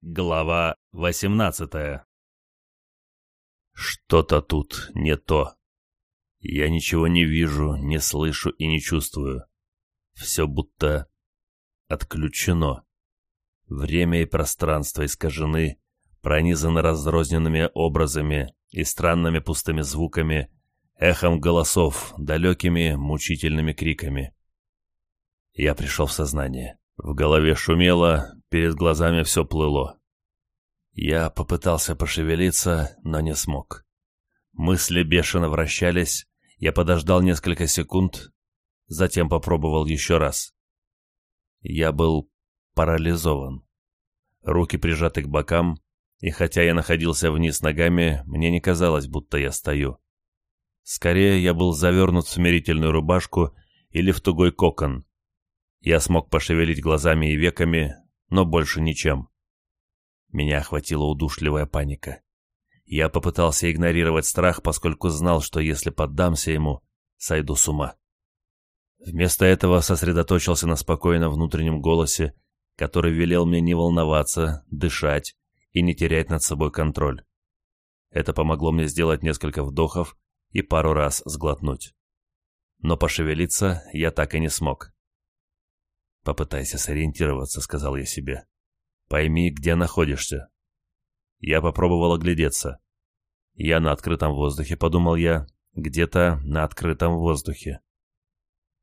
Глава 18 Что-то тут не то. Я ничего не вижу, не слышу и не чувствую. Все будто отключено. Время и пространство искажены, пронизаны разрозненными образами и странными пустыми звуками, эхом голосов, далекими мучительными криками. Я пришел в сознание. В голове шумело, перед глазами все плыло. Я попытался пошевелиться, но не смог. Мысли бешено вращались, я подождал несколько секунд, затем попробовал еще раз. Я был парализован. Руки прижаты к бокам, и хотя я находился вниз ногами, мне не казалось, будто я стою. Скорее, я был завернут в смирительную рубашку или в тугой кокон, я смог пошевелить глазами и веками, но больше ничем. Меня охватила удушливая паника. Я попытался игнорировать страх, поскольку знал, что если поддамся ему, сойду с ума. Вместо этого сосредоточился на спокойном внутреннем голосе, который велел мне не волноваться, дышать и не терять над собой контроль. Это помогло мне сделать несколько вдохов и пару раз сглотнуть. Но пошевелиться я так и не смог. Попытайся сориентироваться, сказал я себе. Пойми, где находишься. Я попробовал оглядеться. Я на открытом воздухе, подумал я, где-то на открытом воздухе.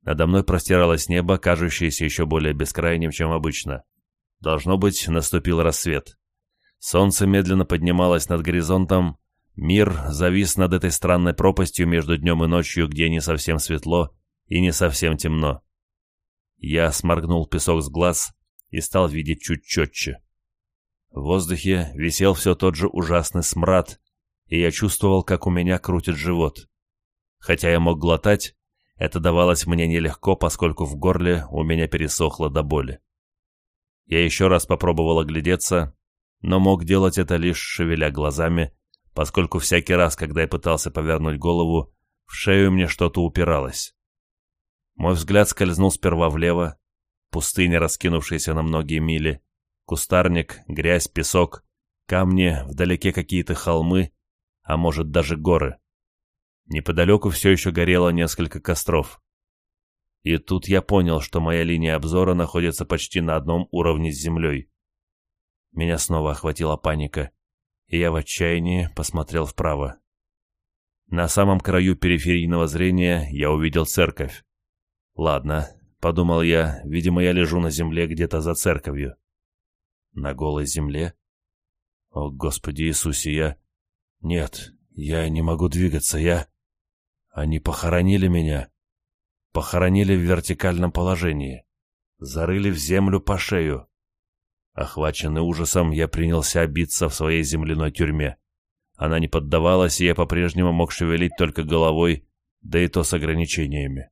Надо мной простиралось небо, кажущееся еще более бескрайним, чем обычно. Должно быть, наступил рассвет. Солнце медленно поднималось над горизонтом, мир завис над этой странной пропастью между днем и ночью, где не совсем светло и не совсем темно. Я сморгнул песок с глаз и стал видеть чуть четче. В воздухе висел все тот же ужасный смрад, и я чувствовал, как у меня крутит живот. Хотя я мог глотать, это давалось мне нелегко, поскольку в горле у меня пересохло до боли. Я еще раз попробовал оглядеться, но мог делать это лишь шевеля глазами, поскольку всякий раз, когда я пытался повернуть голову, в шею мне что-то упиралось. Мой взгляд скользнул сперва влево. Пустыня, раскинувшаяся на многие мили. Кустарник, грязь, песок. Камни, вдалеке какие-то холмы, а может даже горы. Неподалеку все еще горело несколько костров. И тут я понял, что моя линия обзора находится почти на одном уровне с землей. Меня снова охватила паника, и я в отчаянии посмотрел вправо. На самом краю периферийного зрения я увидел церковь. Ладно, подумал я, видимо, я лежу на земле где-то за церковью. На голой земле? О, Господи Иисусе, я... Нет, я не могу двигаться, я... Они похоронили меня. Похоронили в вертикальном положении. Зарыли в землю по шею. Охваченный ужасом, я принялся биться в своей земляной тюрьме. Она не поддавалась, и я по-прежнему мог шевелить только головой, да и то с ограничениями.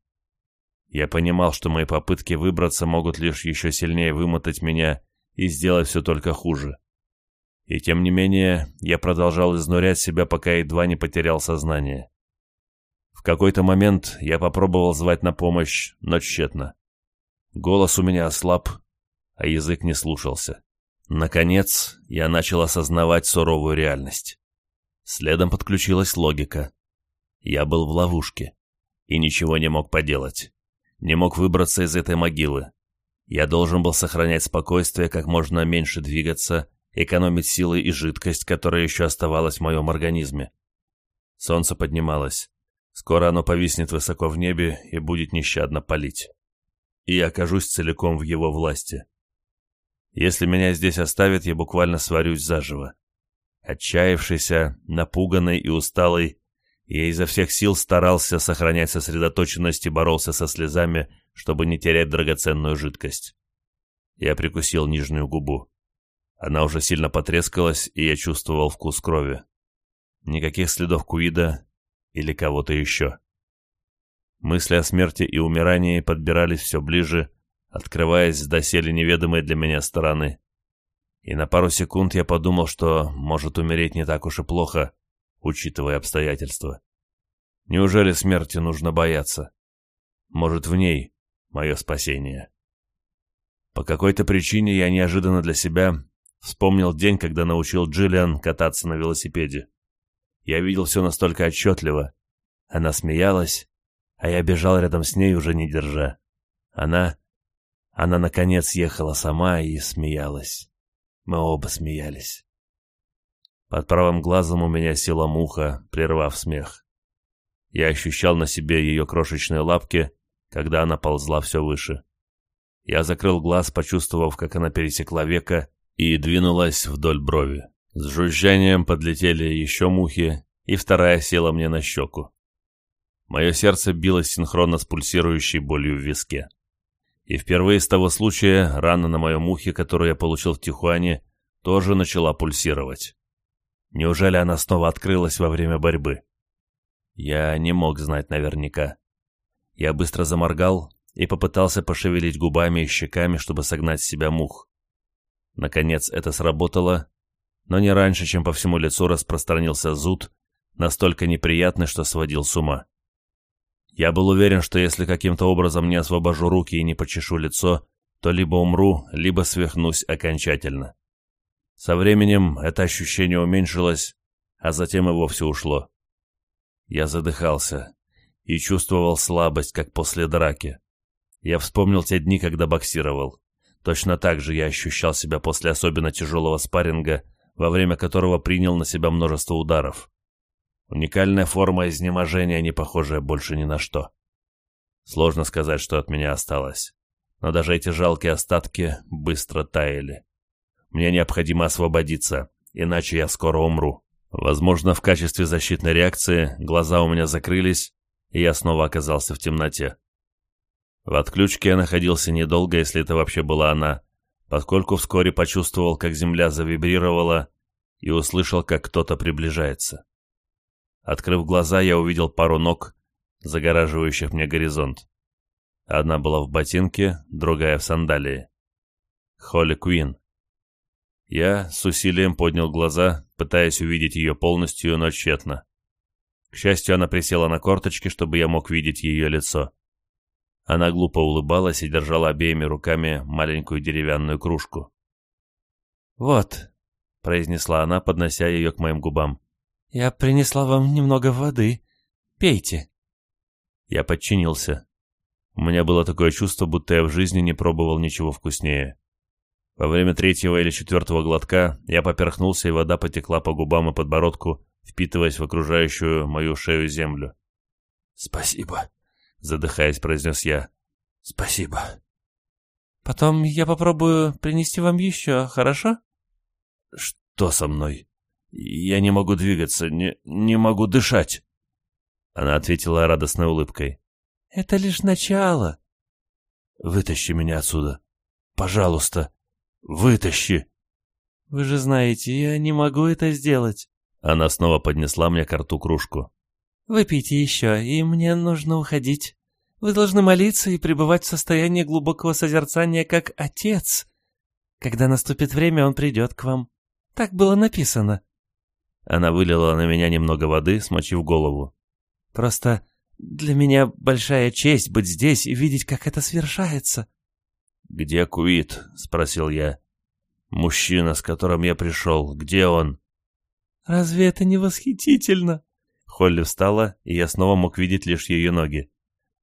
Я понимал, что мои попытки выбраться могут лишь еще сильнее вымотать меня и сделать все только хуже. И тем не менее, я продолжал изнурять себя, пока едва не потерял сознание. В какой-то момент я попробовал звать на помощь, но тщетно. Голос у меня ослаб, а язык не слушался. Наконец, я начал осознавать суровую реальность. Следом подключилась логика. Я был в ловушке и ничего не мог поделать не мог выбраться из этой могилы. Я должен был сохранять спокойствие, как можно меньше двигаться, экономить силы и жидкость, которая еще оставалась в моем организме. Солнце поднималось. Скоро оно повиснет высоко в небе и будет нещадно палить. И я окажусь целиком в его власти. Если меня здесь оставят, я буквально сварюсь заживо. Отчаявшийся, напуганный и усталый, я изо всех сил старался сохранять сосредоточенность и боролся со слезами, чтобы не терять драгоценную жидкость. Я прикусил нижнюю губу. Она уже сильно потрескалась, и я чувствовал вкус крови. Никаких следов Куида или кого-то еще. Мысли о смерти и умирании подбирались все ближе, открываясь с доселе неведомой для меня стороны. И на пару секунд я подумал, что может умереть не так уж и плохо, учитывая обстоятельства. Неужели смерти нужно бояться? Может, в ней мое спасение? По какой-то причине я неожиданно для себя вспомнил день, когда научил Джиллиан кататься на велосипеде. Я видел все настолько отчетливо. Она смеялась, а я бежал рядом с ней, уже не держа. Она... Она, наконец, ехала сама и смеялась. Мы оба смеялись. Под правым глазом у меня села муха, прервав смех. Я ощущал на себе ее крошечные лапки, когда она ползла все выше. Я закрыл глаз, почувствовав, как она пересекла века и двинулась вдоль брови. С жужжанием подлетели еще мухи, и вторая села мне на щеку. Мое сердце билось синхронно с пульсирующей болью в виске. И впервые с того случая рана на моем ухе, которую я получил в Тихуане, тоже начала пульсировать. Неужели она снова открылась во время борьбы? Я не мог знать наверняка. Я быстро заморгал и попытался пошевелить губами и щеками, чтобы согнать с себя мух. Наконец это сработало, но не раньше, чем по всему лицу распространился зуд, настолько неприятный, что сводил с ума. Я был уверен, что если каким-то образом не освобожу руки и не почешу лицо, то либо умру, либо свихнусь окончательно. Со временем это ощущение уменьшилось, а затем и вовсе ушло. Я задыхался и чувствовал слабость, как после драки. Я вспомнил те дни, когда боксировал. Точно так же я ощущал себя после особенно тяжелого спарринга, во время которого принял на себя множество ударов. Уникальная форма изнеможения, не похожая больше ни на что. Сложно сказать, что от меня осталось. Но даже эти жалкие остатки быстро таяли. Мне необходимо освободиться, иначе я скоро умру. Возможно, в качестве защитной реакции глаза у меня закрылись, и я снова оказался в темноте. В отключке я находился недолго, если это вообще была она, поскольку вскоре почувствовал, как земля завибрировала, и услышал, как кто-то приближается. Открыв глаза, я увидел пару ног, загораживающих мне горизонт. Одна была в ботинке, другая в сандалии. Холли Куин. Я с усилием поднял глаза, пытаясь увидеть ее полностью, но тщетно. К счастью, она присела на корточки, чтобы я мог видеть ее лицо. Она глупо улыбалась и держала обеими руками маленькую деревянную кружку. «Вот», — произнесла она, поднося ее к моим губам, — «я принесла вам немного воды. Пейте». Я подчинился. У меня было такое чувство, будто я в жизни не пробовал ничего вкуснее. Во время третьего или четвертого глотка я поперхнулся, и вода потекла по губам и подбородку, впитываясь в окружающую мою шею землю. «Спасибо», — задыхаясь, произнес я. «Спасибо». «Потом я попробую принести вам еще, хорошо?» «Что со мной? Я не могу двигаться, не, не могу дышать». Она ответила радостной улыбкой. «Это лишь начало». «Вытащи меня отсюда. Пожалуйста». «Вытащи!» «Вы же знаете, я не могу это сделать!» Она снова поднесла мне карту кружку. «Выпейте еще, и мне нужно уходить. Вы должны молиться и пребывать в состоянии глубокого созерцания, как отец. Когда наступит время, он придет к вам. Так было написано». Она вылила на меня немного воды, смочив голову. «Просто для меня большая честь быть здесь и видеть, как это свершается где Куит?» — спросил я. «Мужчина, с которым я пришел, где он?» «Разве это не восхитительно?» Холли встала, и я снова мог видеть лишь ее ноги.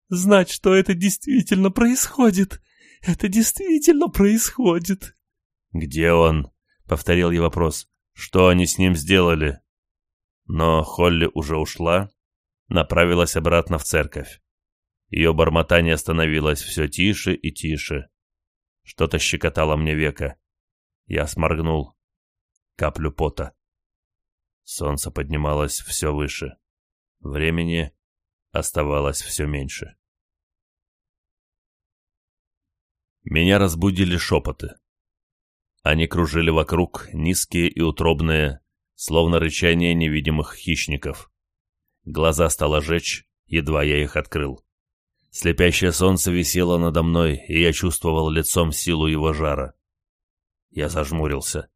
«Знать, что это действительно происходит! Это действительно происходит!» «Где он?» — повторил я вопрос. «Что они с ним сделали?» Но Холли уже ушла, направилась обратно в церковь. Ее бормотание становилось все тише и тише. Что-то щекотало мне века. Я сморгнул. Каплю пота. Солнце поднималось все выше. Времени оставалось все меньше. Меня разбудили шепоты. Они кружили вокруг, низкие и утробные, словно рычание невидимых хищников. Глаза стало жечь, едва я их открыл. Слепящее солнце висело надо мной, и я чувствовал лицом силу его жара. Я зажмурился.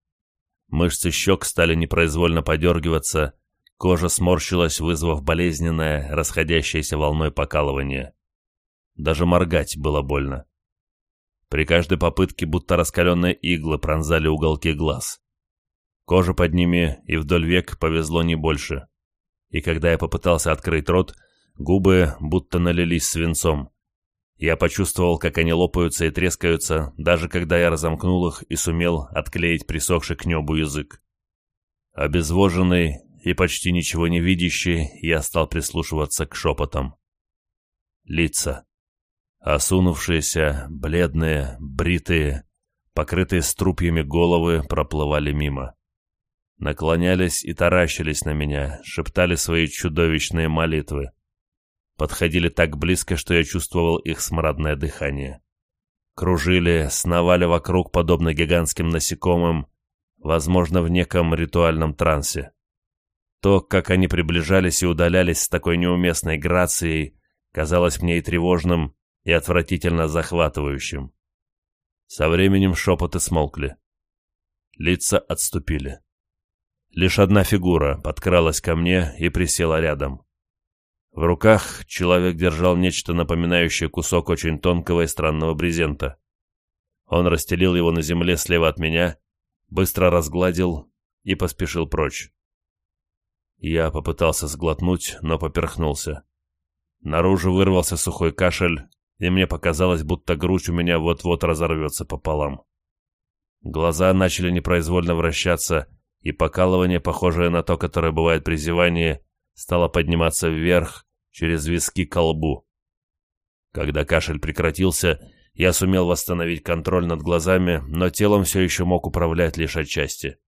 Мышцы щек стали непроизвольно подергиваться, кожа сморщилась, вызвав болезненное, расходящееся волной покалывание. Даже моргать было больно. При каждой попытке будто раскаленные иглы пронзали уголки глаз. Кожа под ними и вдоль век повезло не больше. И когда я попытался открыть рот, губы будто налились свинцом. Я почувствовал, как они лопаются и трескаются, даже когда я разомкнул их и сумел отклеить присохший к небу язык. Обезвоженный и почти ничего не видящий, я стал прислушиваться к шепотам. Лица. Осунувшиеся, бледные, бритые, покрытые струпьями головы, проплывали мимо. Наклонялись и таращились на меня, шептали свои чудовищные молитвы подходили так близко, что я чувствовал их смрадное дыхание. Кружили, сновали вокруг, подобно гигантским насекомым, возможно, в неком ритуальном трансе. То, как они приближались и удалялись с такой неуместной грацией, казалось мне и тревожным, и отвратительно захватывающим. Со временем шепоты смолкли. Лица отступили. Лишь одна фигура подкралась ко мне и присела рядом. В руках человек держал нечто напоминающее кусок очень тонкого и странного брезента. Он расстелил его на земле слева от меня, быстро разгладил и поспешил прочь. Я попытался сглотнуть, но поперхнулся. Наружу вырвался сухой кашель, и мне показалось, будто грудь у меня вот-вот разорвется пополам. Глаза начали непроизвольно вращаться, и покалывание, похожее на то, которое бывает при зевании, стала подниматься вверх через виски колбу. Когда кашель прекратился, я сумел восстановить контроль над глазами, но телом все еще мог управлять лишь отчасти.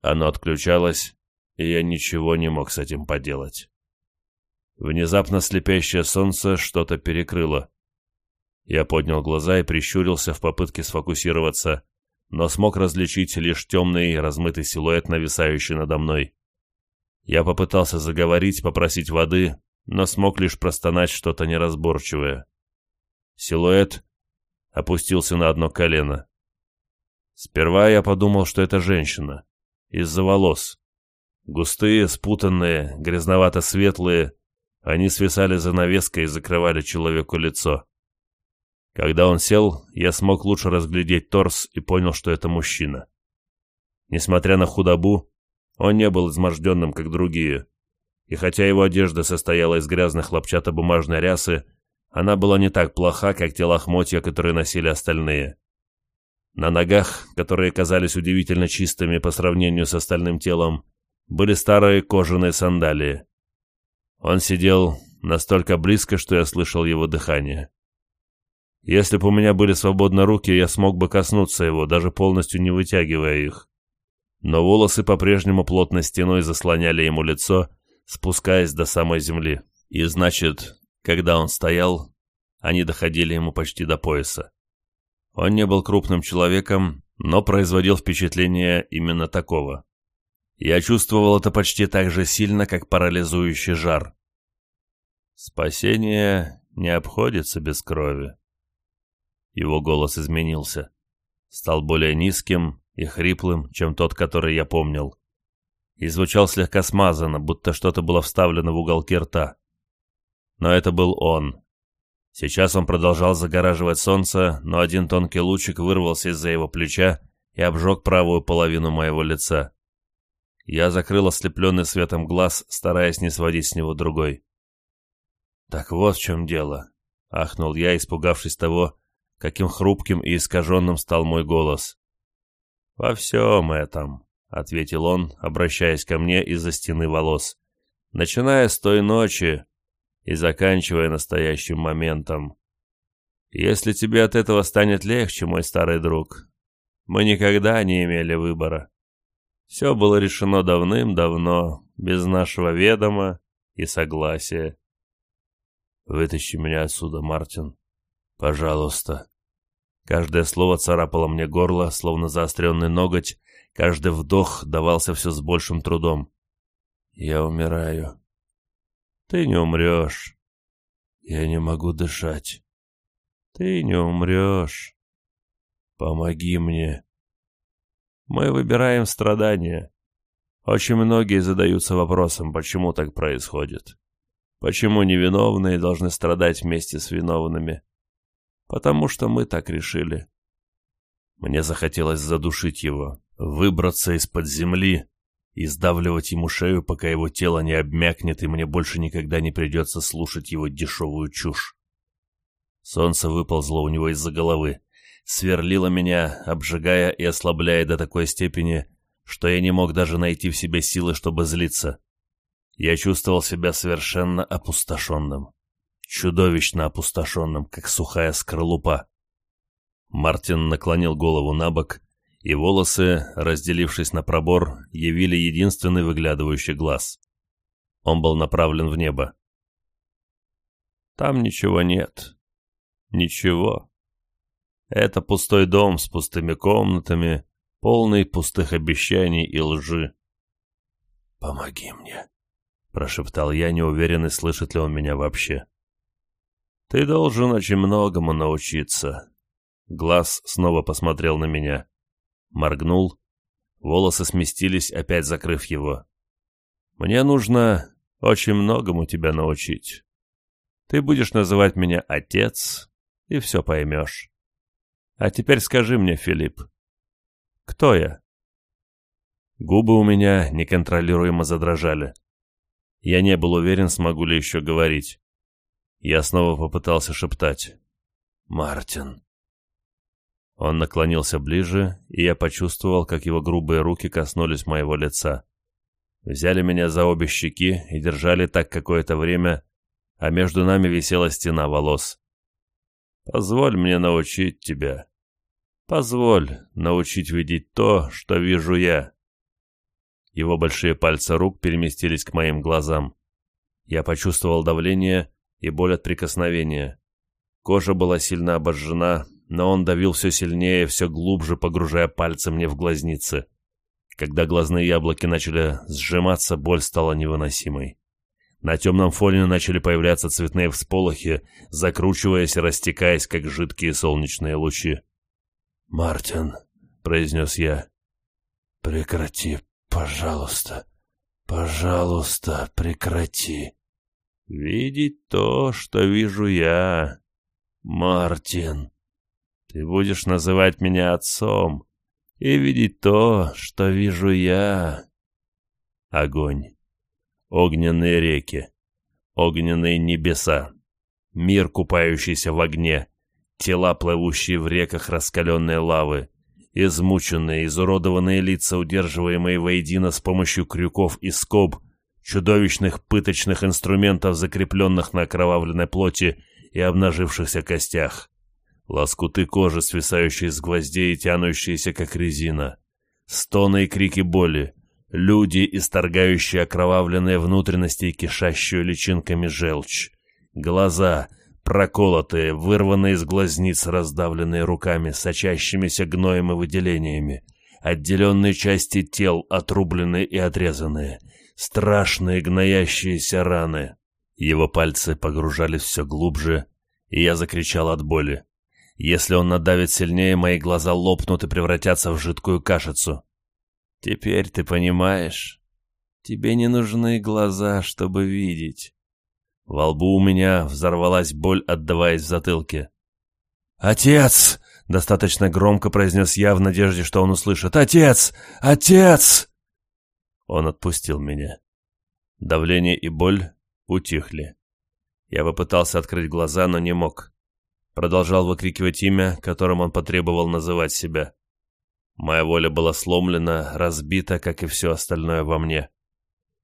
Оно отключалось, и я ничего не мог с этим поделать. Внезапно слепящее солнце что-то перекрыло. Я поднял глаза и прищурился в попытке сфокусироваться, но смог различить лишь темный, размытый силуэт, нависающий надо мной. Я попытался заговорить, попросить воды, но смог лишь простонать что-то неразборчивое. Силуэт опустился на одно колено. Сперва я подумал, что это женщина. Из-за волос. Густые, спутанные, грязновато-светлые, они свисали занавеской и закрывали человеку лицо. Когда он сел, я смог лучше разглядеть торс и понял, что это мужчина. Несмотря на худобу, он не был изможденным, как другие. И хотя его одежда состояла из грязных хлопчатобумажной рясы, она была не так плоха, как те лохмотья, которые носили остальные. На ногах, которые казались удивительно чистыми по сравнению с остальным телом, были старые кожаные сандалии. Он сидел настолько близко, что я слышал его дыхание. Если бы у меня были свободны руки, я смог бы коснуться его, даже полностью не вытягивая их но волосы по-прежнему плотной стеной заслоняли ему лицо, спускаясь до самой земли. И значит, когда он стоял, они доходили ему почти до пояса. Он не был крупным человеком, но производил впечатление именно такого. Я чувствовал это почти так же сильно, как парализующий жар. «Спасение не обходится без крови». Его голос изменился, стал более низким, и хриплым, чем тот, который я помнил. И звучал слегка смазанно, будто что-то было вставлено в уголки рта. Но это был он. Сейчас он продолжал загораживать солнце, но один тонкий лучик вырвался из-за его плеча и обжег правую половину моего лица. Я закрыл ослепленный светом глаз, стараясь не сводить с него другой. «Так вот в чем дело», — ахнул я, испугавшись того, каким хрупким и искаженным стал мой голос. «Во всем этом», — ответил он, обращаясь ко мне из-за стены волос, начиная с той ночи и заканчивая настоящим моментом. «Если тебе от этого станет легче, мой старый друг, мы никогда не имели выбора. Все было решено давным-давно, без нашего ведома и согласия». «Вытащи меня отсюда, Мартин. Пожалуйста», Каждое слово царапало мне горло, словно заостренный ноготь. Каждый вдох давался все с большим трудом. Я умираю. Ты не умрешь. Я не могу дышать. Ты не умрешь. Помоги мне. Мы выбираем страдания. Очень многие задаются вопросом, почему так происходит. Почему невиновные должны страдать вместе с виновными? потому что мы так решили. Мне захотелось задушить его, выбраться из-под земли и сдавливать ему шею, пока его тело не обмякнет, и мне больше никогда не придется слушать его дешевую чушь. Солнце выползло у него из-за головы, сверлило меня, обжигая и ослабляя до такой степени, что я не мог даже найти в себе силы, чтобы злиться. Я чувствовал себя совершенно опустошенным чудовищно опустошенным, как сухая скорлупа. Мартин наклонил голову на бок, и волосы, разделившись на пробор, явили единственный выглядывающий глаз. Он был направлен в небо. «Там ничего нет. Ничего. Это пустой дом с пустыми комнатами, полный пустых обещаний и лжи». «Помоги мне», — прошептал я, неуверенный, слышит ли он меня вообще. «Ты должен очень многому научиться». Глаз снова посмотрел на меня. Моргнул. Волосы сместились, опять закрыв его. «Мне нужно очень многому тебя научить. Ты будешь называть меня отец, и все поймешь. А теперь скажи мне, Филипп, кто я?» Губы у меня неконтролируемо задрожали. Я не был уверен, смогу ли еще говорить. Я снова попытался шептать. «Мартин». Он наклонился ближе, и я почувствовал, как его грубые руки коснулись моего лица. Взяли меня за обе щеки и держали так какое-то время, а между нами висела стена волос. «Позволь мне научить тебя. Позволь научить видеть то, что вижу я». Его большие пальцы рук переместились к моим глазам. Я почувствовал давление и боль от прикосновения. Кожа была сильно обожжена, но он давил все сильнее, все глубже погружая пальцы мне в глазницы. Когда глазные яблоки начали сжиматься, боль стала невыносимой. На темном фоне начали появляться цветные всполохи, закручиваясь и растекаясь, как жидкие солнечные лучи. «Мартин», — произнес я, — «прекрати, пожалуйста, пожалуйста, прекрати» видеть то, что вижу я. Мартин, ты будешь называть меня отцом и видеть то, что вижу я. Огонь, огненные реки, огненные небеса, мир, купающийся в огне, тела, плывущие в реках раскаленной лавы, измученные, изуродованные лица, удерживаемые воедино с помощью крюков и скоб — чудовищных пыточных инструментов, закрепленных на окровавленной плоти и обнажившихся костях. Лоскуты кожи, свисающие с гвоздей и тянущиеся, как резина. Стоны и крики боли. Люди, исторгающие окровавленные внутренности и кишащую личинками желчь. Глаза, проколотые, вырванные из глазниц, раздавленные руками, сочащимися гноем и выделениями. Отделенные части тел, отрубленные и отрезанные — страшные гноящиеся раны. Его пальцы погружались все глубже, и я закричал от боли. Если он надавит сильнее, мои глаза лопнут и превратятся в жидкую кашицу. «Теперь ты понимаешь? Тебе не нужны глаза, чтобы видеть». Во лбу у меня взорвалась боль, отдаваясь в затылке. «Отец!» — достаточно громко произнес я в надежде, что он услышит. «Отец! Отец!» Он отпустил меня. Давление и боль утихли. Я попытался открыть глаза, но не мог. Продолжал выкрикивать имя, которым он потребовал называть себя. Моя воля была сломлена, разбита, как и все остальное во мне.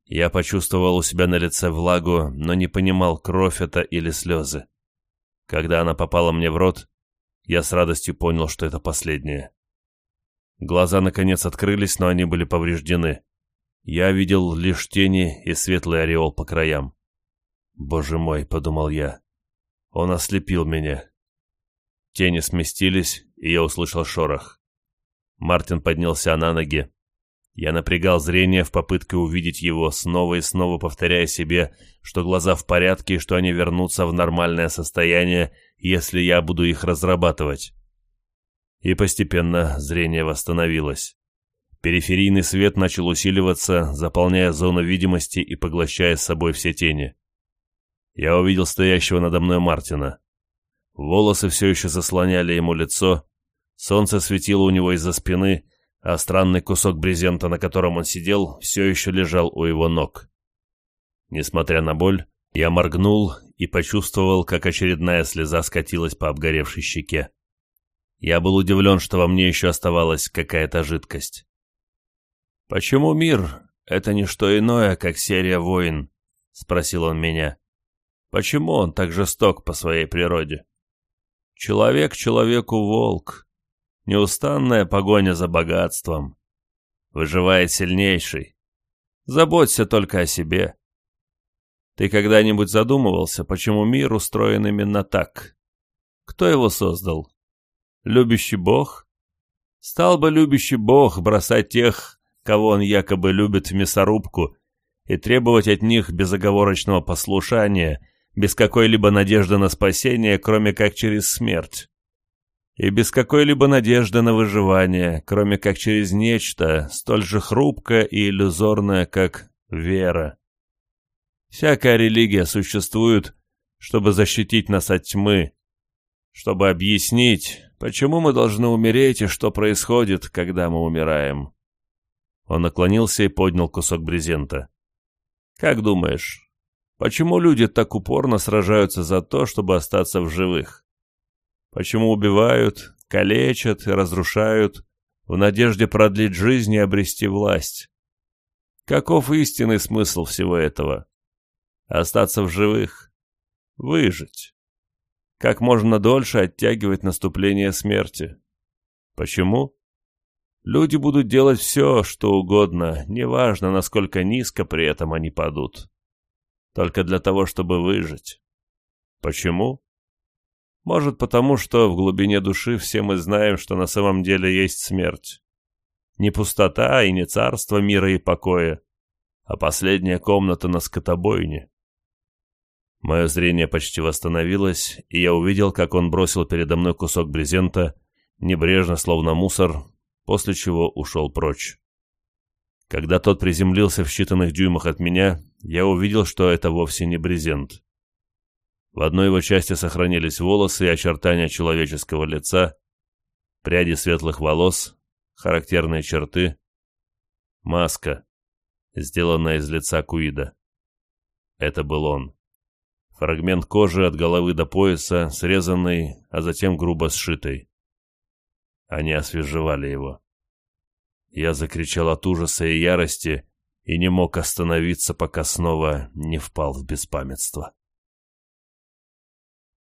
Я почувствовал у себя на лице влагу, но не понимал, кровь это или слезы. Когда она попала мне в рот, я с радостью понял, что это последнее. Глаза, наконец, открылись, но они были повреждены. Я видел лишь тени и светлый ореол по краям. «Боже мой!» — подумал я. «Он ослепил меня». Тени сместились, и я услышал шорох. Мартин поднялся на ноги. Я напрягал зрение в попытке увидеть его, снова и снова повторяя себе, что глаза в порядке и что они вернутся в нормальное состояние, если я буду их разрабатывать. И постепенно зрение восстановилось. Периферийный свет начал усиливаться, заполняя зону видимости и поглощая с собой все тени. Я увидел стоящего надо мной Мартина. Волосы все еще заслоняли ему лицо, солнце светило у него из-за спины, а странный кусок брезента, на котором он сидел, все еще лежал у его ног. Несмотря на боль, я моргнул и почувствовал, как очередная слеза скатилась по обгоревшей щеке. Я был удивлен, что во мне еще оставалась какая-то жидкость. «Почему мир — это не что иное, как серия войн?» — спросил он меня. «Почему он так жесток по своей природе?» «Человек человеку волк. Неустанная погоня за богатством. Выживает сильнейший. Заботься только о себе». Ты когда-нибудь задумывался, почему мир устроен именно так? Кто его создал? Любящий Бог? Стал бы любящий Бог бросать тех, кого он якобы любит в мясорубку, и требовать от них безоговорочного послушания, без какой-либо надежды на спасение, кроме как через смерть. И без какой-либо надежды на выживание, кроме как через нечто, столь же хрупкое и иллюзорное, как вера. Всякая религия существует, чтобы защитить нас от тьмы, чтобы объяснить, почему мы должны умереть и что происходит, когда мы умираем. Он наклонился и поднял кусок брезента. «Как думаешь, почему люди так упорно сражаются за то, чтобы остаться в живых? Почему убивают, калечат и разрушают в надежде продлить жизнь и обрести власть? Каков истинный смысл всего этого? Остаться в живых? Выжить? Как можно дольше оттягивать наступление смерти? Почему?» Люди будут делать все, что угодно, неважно, насколько низко при этом они падут. Только для того, чтобы выжить. Почему? Может, потому что в глубине души все мы знаем, что на самом деле есть смерть. Не пустота и не царство мира и покоя, а последняя комната на скотобойне. Мое зрение почти восстановилось, и я увидел, как он бросил передо мной кусок брезента, небрежно, словно мусор, после чего ушел прочь. Когда тот приземлился в считанных дюймах от меня, я увидел, что это вовсе не брезент. В одной его части сохранились волосы и очертания человеческого лица, пряди светлых волос, характерные черты, маска, сделанная из лица Куида. Это был он. Фрагмент кожи от головы до пояса, срезанный, а затем грубо сшитый. Они освежевали его. Я закричал от ужаса и ярости и не мог остановиться, пока снова не впал в беспамятство.